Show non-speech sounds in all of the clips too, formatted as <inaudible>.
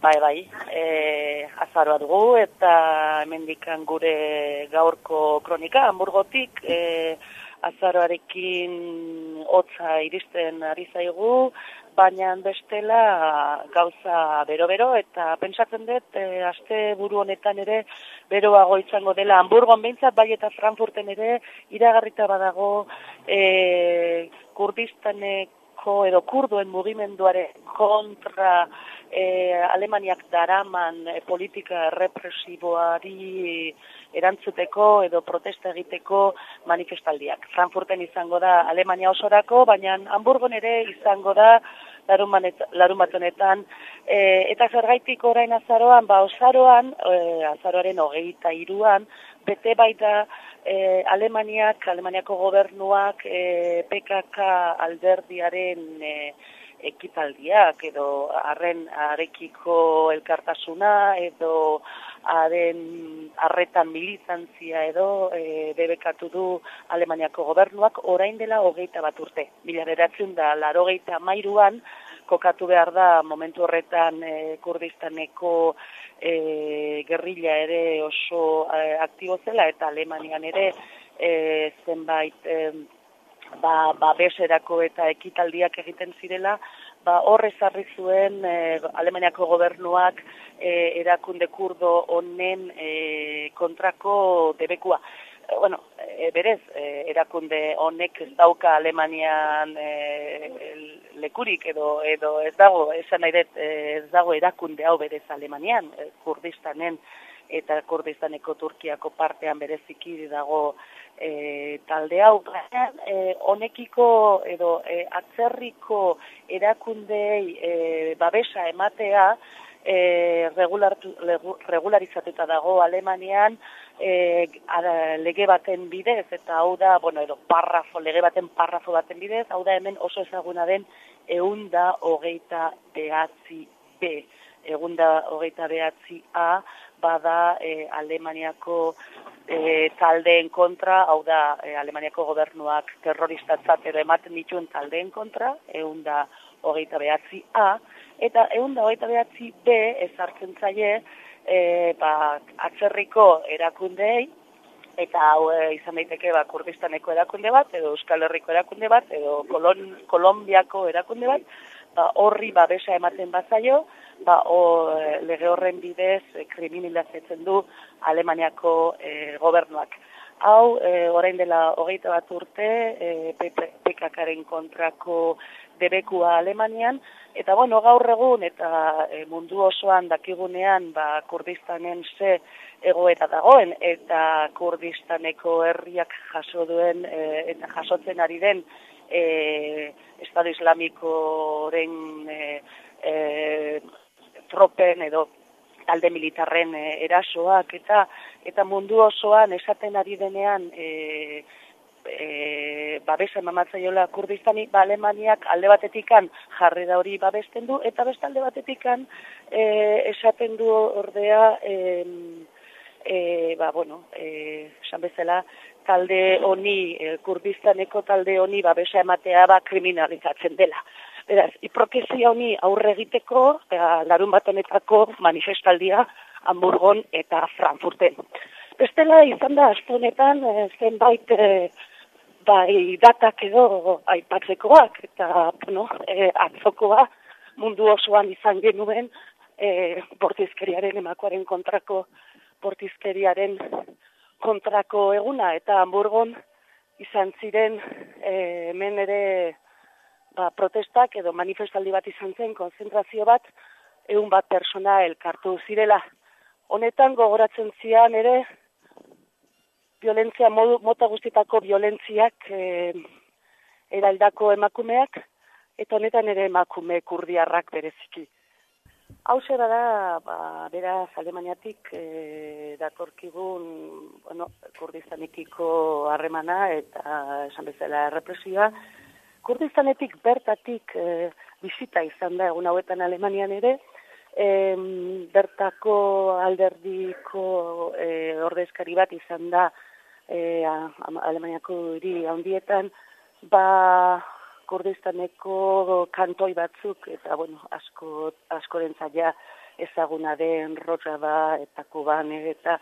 Bai, bai, e, azaroa dugu eta hemendikan gure gaurko kronika, hamburgotik, e, azaroarekin hotza iristen ari zaigu, baina bestela gauza bero-bero eta pentsatzen dut, e, aste buru honetan ere beroago izango dela. Hamburgon behintzat, bai eta Frankfurten ere iragarrita badago e, Kurdistanek edo kurduen mugimenduaren kontra e, Alemaniak daraman e, politika represiboari erantzuteko edo protesta egiteko manifestaldiak. Frankfurten izango da Alemania osorako, baina Hamburgon ere izango da larumatonetan. E, eta zergaitik orain azaroan, ba osaroan, e, azaroaren hogeita iruan, bete baita e, Alemaniak, Alemaniako gobernuak e, PKK alderdiaren e, ekitaldiak edo arren arekiko elkartasuna edo haren arretan militantzia edo e, debekatu du Alemaniako gobernuak orain dela hogeita bat urte. Mila beratzen da, laro mairuan, kokatu behar da momentu horretan e, kurdistaneko e, gerrilla ere oso e, aktibo zela eta Alemanian ere e, zenbait e, ba, ba beserako eta ekitaldiak egiten zirela, ba horre zarri zuen e, Alemaniako gobernuak e, erakunde kurdo honen e, kontrako debekua. E, bueno, e, berez, e, erakunde honek ez dauka Alemanian e, lekurik edo edo ez dago esan nahi dut ez dago erakunde hau berez Alemanian Kurdistanen eta Kurdistaneko Turkiako partean bereziki dago e, talde hau e, honekiko edo e, atzerriko erakundei e, babesa ematea e, regularizatuta dago Alemanian e, lege baten bidez, eta hau da, bueno, edo parrafo, lege baten parrafo baten bidez, hau da hemen oso ezaguna den eunda hogeita behatzi B. Egunda hogeita behatzi A, bada e, Alemaniako e, taldeen kontra, hau da e, Alemaniako gobernuak terroristatzat edo ematen dituen taldeen kontra, eunda hogeita behatzi A, eta eunda hogeita behatzi B ezartzen zaie, e, ba, atzerriko erakundei, eta hau e, izan daiteke ba, kurdistaneko erakunde bat, edo Euskal Herriko erakunde bat, edo Kolon, Kolombiako erakunde bat, ba, horri babesa ematen bazaio, ba, o, e, lege horren bidez e, kriminalizatzen du Alemaniako e, gobernuak. Hau, e, orain dela hogeita bat urte, e, PKKaren kontrako debekua Alemanian, eta bueno, gaur egun eta e, mundu osoan dakigunean ba, Kurdistanen ze egoera dagoen, eta Kurdistaneko herriak jaso duen e, eta jasotzen ari den e, Estado Islamikoren e, e, tropen edo talde militarren e, erasoak eta eta mundu osoan esaten ari denean e, e, babesa emamatzaiola Kurdistani, ba Alemaniak alde batetikan jarri da hori babesten du, eta beste alde batetikan e, esaten du ordea, e, e, ba, bueno, e, esan bezala, talde honi, e, Kurdistaneko talde honi babesa ematea ba kriminalizatzen dela. Beraz, hipokrisia honi aurre egiteko, larun bat honetako manifestaldia Hamburgon eta Frankfurten. Bestela izan da, honetan zenbait e, bai datak edo aipatzekoak eta bueno, e, atzokoa mundu osoan izan genuen e, bortizkeriaren emakoaren kontrako bortizkeriaren kontrako eguna eta Hamburgon izan ziren e, hemen ere ba, protestak edo manifestaldi bat izan zen konzentrazio bat egun bat persona elkartu zirela. Honetan gogoratzen zian ere violentzia modu, mota guztitako violentziak e, eraldako emakumeak, eta honetan ere emakume kurdiarrak bereziki. Hau da, ba, beraz, Alemaniatik e, datorkigun, bueno, kurdistanikiko harremana eta esan bezala represioa. Kurdistanetik bertatik e, bizita izan da egun hauetan Alemanian ere, e, bertako alderdiko e, ordezkari bat izan da e, Alemaniako hiri handietan, ba Kurdistaneko kantoi batzuk, eta bueno, asko, askoren zaila ezaguna den Rojava eta Kubane eta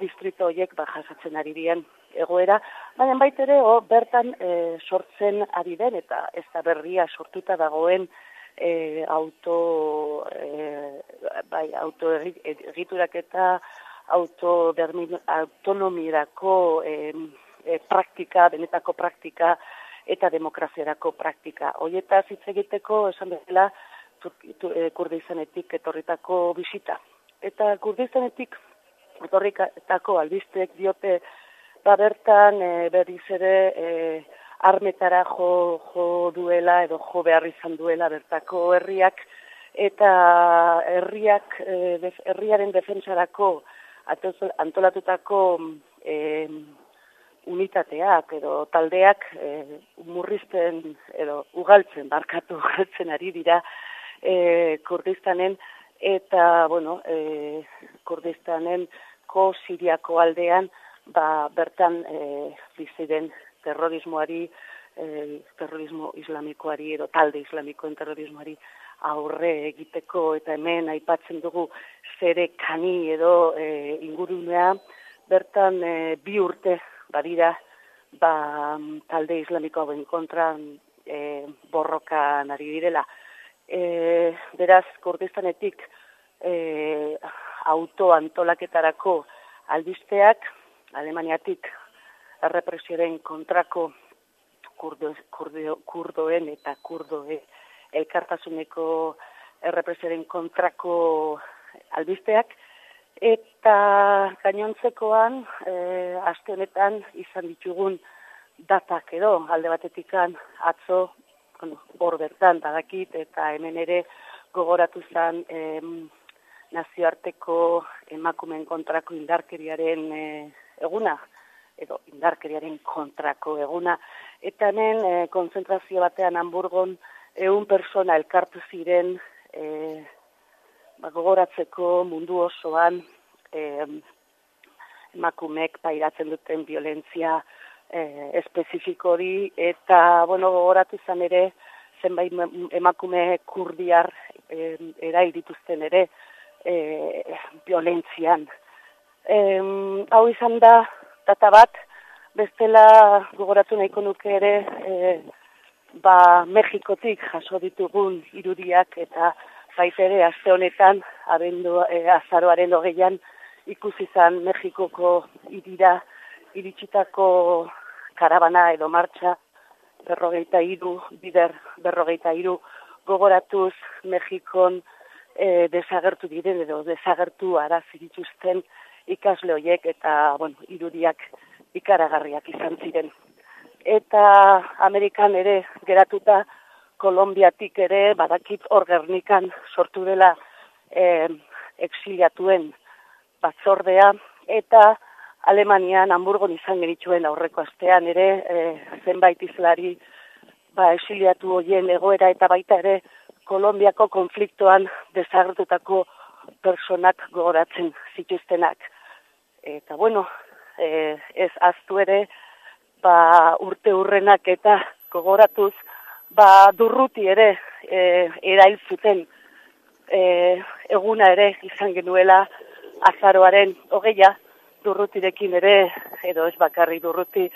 distrito horiek ba, jasatzen ari dien egoera, baina baita ere o, bertan e, sortzen ari den eta ez da berria sortuta dagoen e, auto e, bai, auto egiturak eta auto autonomirako e, e, praktika, benetako praktika eta demokraziarako praktika. Hoieta hitz egiteko esan dela e, kurdizanetik etorritako bisita. Eta kurdizanetik etorritako albistek diote ba bertan e, berriz ere e, armetara jo, jo duela edo jo behar izan duela bertako herriak eta herriak herriaren defentsarako antolatutako e, unitateak edo taldeak e, murrizten edo ugaltzen, barkatu <laughs> ugaltzen ari dira e, Kurdistanen. Eta, bueno, e, Kurdistanen ko Siriako aldean ba, bertan e, biziren terrorismoari, e, terrorismo islamikoari edo talde islamikoen terrorismoari aurre egiteko. Eta hemen aipatzen dugu zere kani edo e, ingurunea. Bertan e, bi urte badira ba, talde islamiko hauen kontra e, borroka nari direla. E, beraz, kurdistanetik e, auto antolaketarako albisteak, Alemaniatik errepresioaren kontrako kurdo, kurdo, kurdoen eta kurdoe elkartasuneko errepresioaren kontrako albisteak, Eta gainontzekoan, e, aste honetan izan ditugun datak edo, alde batetikan atzo, bueno, hor bertan badakit, eta hemen ere gogoratu zen e, nazioarteko emakumen kontrako indarkeriaren e, eguna, edo indarkeriaren kontrako eguna. Eta hemen e, konzentrazio batean Hamburgon egun persona elkartu ziren e, ba, gogoratzeko mundu osoan eh, emakumek pairatzen duten violentzia eh, espezifiko hori eta bueno, gogoratu izan ere zenbait emakume kurdiar eh, erail dituzten ere eh, violentzian. Eh, hau izan da data bat, bestela gogoratu nahiko nuke ere eh, ba, Mexikotik jaso ditugun irudiak eta baita ere aste honetan abendu e, azaroaren hogeian ikusi izan Mexikoko irira iritsitako karabana edo martxa berrogeita iru, bider berrogeita iru gogoratuz Mexikon e, desagertu diren edo desagertu arazirituzten ikasle hoiek eta bueno, irudiak ikaragarriak izan ziren. Eta Amerikan ere geratuta Kolombiatik ere badakit hor gernikan sortu dela e, exiliatuen batzordea eta Alemanian Hamburgon izan genituen aurreko astean ere e, zenbait izlari ba, exiliatu hoien egoera eta baita ere Kolombiako konfliktoan desagertutako personak gogoratzen zituztenak. Eta bueno, e, ez aztu ere ba, urte urrenak eta gogoratuz ba, durruti ere e, erail zuten e, eguna ere izan genuela azaroaren hogeia durrutirekin ere edo ez bakarri durruti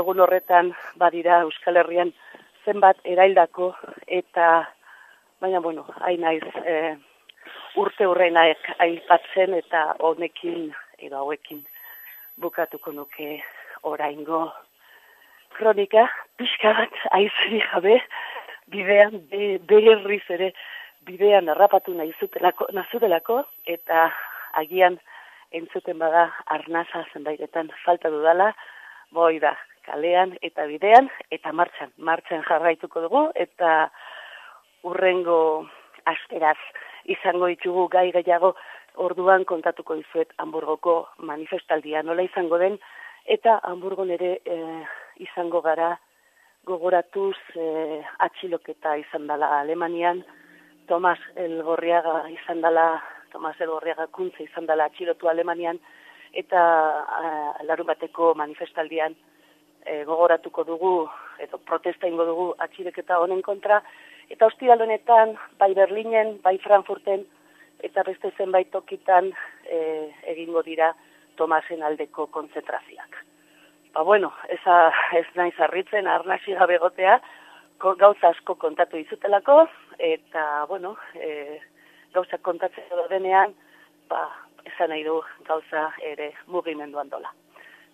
egun horretan badira Euskal Herrian zenbat eraildako eta baina bueno, hain naiz e, urte hurrenaek aipatzen eta honekin edo hauekin bukatuko nuke oraingo kronika, pixka bat aizeri jabe, bidean, beherriz ere, bidean harrapatu nahi zutelako, nazutelako, eta agian entzuten bada arnaza zenbaitetan falta dudala, boi da, kalean eta bidean, eta martxan, martxan jarraituko dugu, eta urrengo asteraz izango ditugu gai gehiago orduan kontatuko dizuet Hamburgoko manifestaldia nola izango den, eta Hamburgon ere eh, izango gara gogoratuz eh, atxiloketa izan dela Alemanian, Tomas Elgorriaga izan dela, Tomas Elgorriaga kuntza izan dela atxilotu Alemanian, eta eh, larun bateko manifestaldian eh, gogoratuko dugu, edo protesta ingo dugu atxiloketa honen kontra, eta hostial honetan, bai Berlinen, bai Frankfurten, eta beste zenbait tokitan e, egingo dira Tomasen aldeko konzentrazioak. Ba bueno, eza, ez nahi zarritzen, arnasi gabe gotea, gauza asko kontatu izutelako, eta, bueno, e, gauza kontatzen denean, ba, esan nahi du gauza ere mugimenduan dola.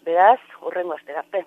Beraz, urrengo asterarte.